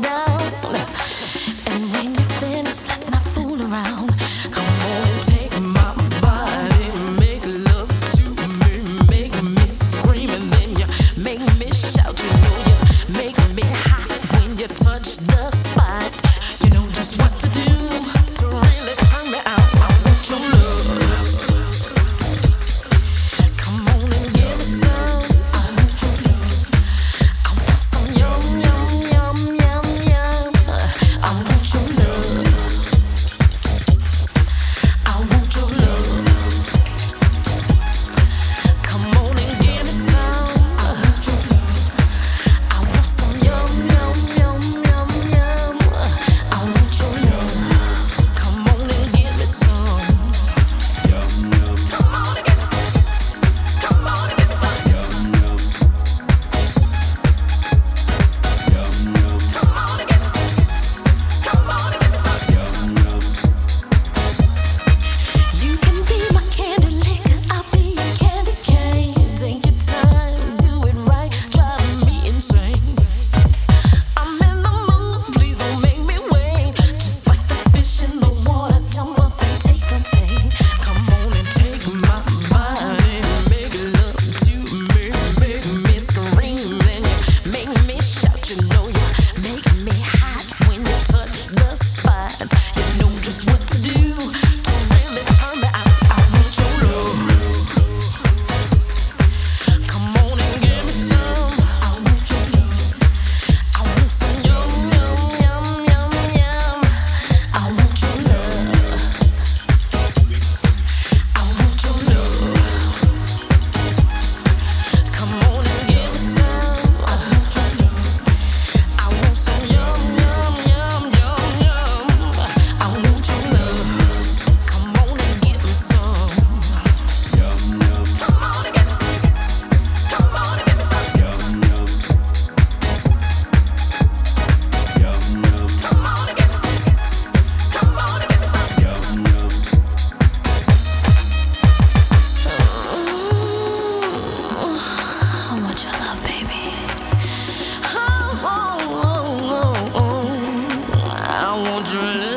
down. children